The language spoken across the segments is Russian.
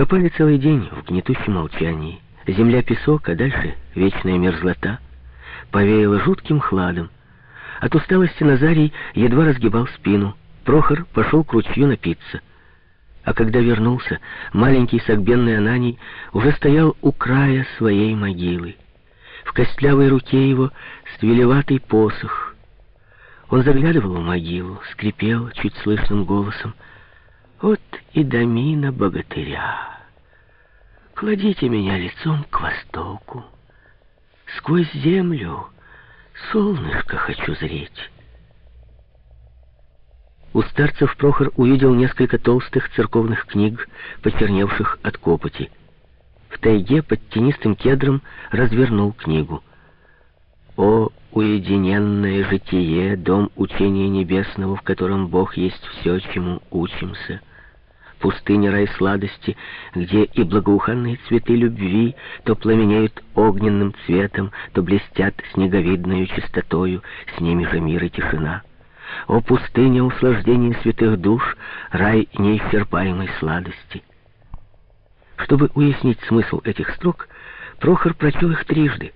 Копали целый день в гнетущем молчании. Земля песок, а дальше вечная мерзлота. Повеяло жутким хладом. От усталости Назарий едва разгибал спину. Прохор пошел к ручью напиться. А когда вернулся, маленький согбенный Ананий уже стоял у края своей могилы. В костлявой руке его свелеватый посох. Он заглядывал в могилу, скрипел чуть слышным голосом. «Вот и домина богатыря. Кладите меня лицом к востоку. Сквозь землю солнышко хочу зреть». У старцев Прохор увидел несколько толстых церковных книг, почерневших от копоти. В тайге под тенистым кедром развернул книгу. «О уединенное житие, дом учения небесного, в котором Бог есть все, чему учимся!» Пустыня рай сладости, где и благоуханные цветы любви то пламенеют огненным цветом, то блестят снеговидною чистотою, с ними же мир и тишина. О пустыня услаждения святых душ, рай неисчерпаемой сладости. Чтобы уяснить смысл этих строк, Прохор прочел их трижды.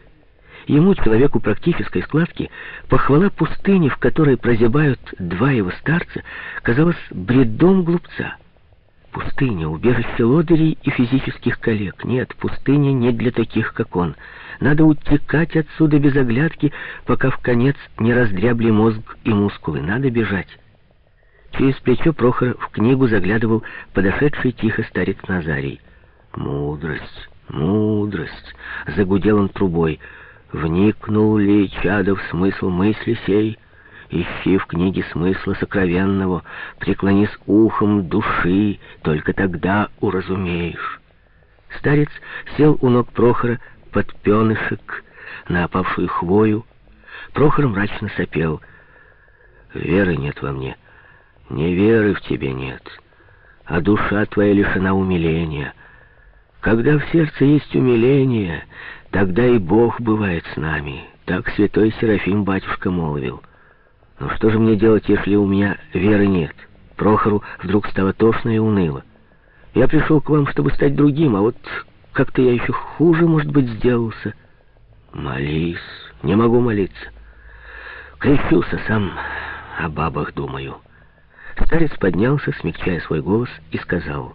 Ему, человеку практической складки, похвала пустыни, в которой прозябают два его старца, казалась бредом глупца. Пустыня — убежище лодырей и физических коллег. Нет, пустыня не для таких, как он. Надо утекать отсюда без оглядки, пока в конец не раздрябли мозг и мускулы. Надо бежать. Через плечо Прохор в книгу заглядывал подошедший тихо старец Назарий. «Мудрость, мудрость!» — загудел он трубой. «Вникнул ли чадов смысл мысли сей?» Ищи в книге смысла сокровенного, преклонись ухом души, только тогда уразумеешь. Старец сел у ног Прохора под пенышек на опавшую хвою. Прохор мрачно сопел. Веры нет во мне, не веры в тебе нет, а душа твоя лишена умиления. Когда в сердце есть умиление, тогда и Бог бывает с нами. Так святой Серафим батюшка молвил. Но что же мне делать, если у меня веры нет? Прохору вдруг стало тошно и уныло. Я пришел к вам, чтобы стать другим, а вот как-то я еще хуже, может быть, сделался. Молись. Не могу молиться. Крещуся сам, о бабах думаю. Старец поднялся, смягчая свой голос, и сказал...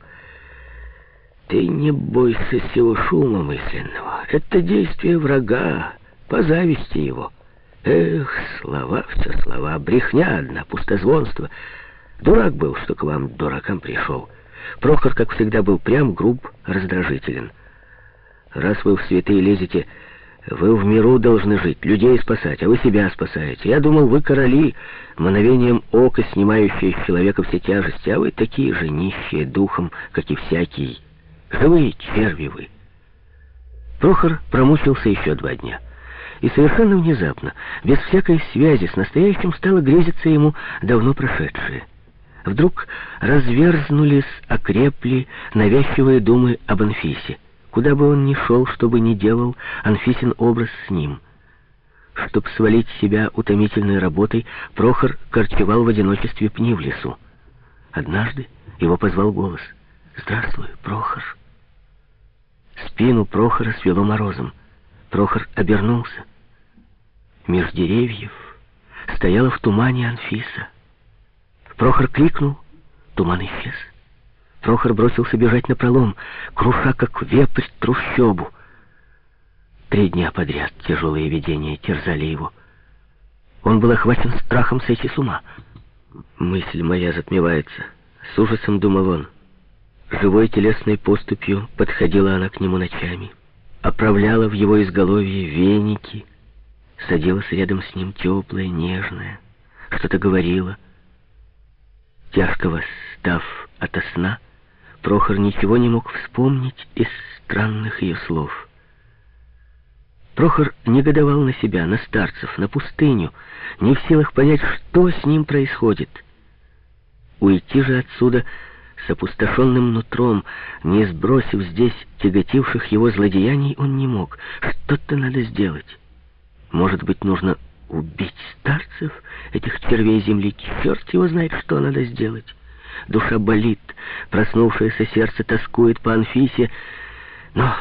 Ты не бойся сего шума мысленного. Это действие врага, по зависти его. Эх, слова, все слова, брехня одна, пустозвонство. Дурак был, что к вам дуракам пришел. Прохор, как всегда, был прям, груб, раздражителен. Раз вы в святые лезете, вы в миру должны жить, людей спасать, а вы себя спасаете. Я думал, вы короли, мановением ока, снимающие с человека все тяжести, а вы такие же нищие духом, как и всякий. Живые черви вы. Прохор промучился еще два дня и совершенно внезапно, без всякой связи с настоящим, стало грезиться ему давно прошедшее. Вдруг разверзнулись, окрепли навязчивые думы об Анфисе. Куда бы он ни шел, что бы ни делал, Анфисин образ с ним. Чтоб свалить себя утомительной работой, Прохор корчевал в одиночестве пни в лесу. Однажды его позвал голос. «Здравствуй, Прохор». Спину Прохора свело морозом. Прохор обернулся. Меж деревьев стояла в тумане Анфиса. Прохор крикнул, туман исчез. Прохор бросился бежать на пролом, круша, как вепрь, трущобу. Три дня подряд тяжелые видения терзали его. Он был охвачен страхом сойти с ума. Мысль моя затмевается. С ужасом думал он. Живой телесной поступью подходила она к нему ночами оправляла в его изголовье веники, садилась рядом с ним теплая, нежная, что-то говорила. Тяжко восстав ото сна, Прохор ничего не мог вспомнить из странных ее слов. Прохор негодовал на себя, на старцев, на пустыню, не в силах понять, что с ним происходит. Уйти же отсюда — с опустошенным нутром, не сбросив здесь тяготивших его злодеяний, он не мог. Что-то надо сделать. Может быть, нужно убить старцев, этих червей земли. Черт его знает, что надо сделать. душа болит, проснувшееся сердце тоскует по Анфисе, но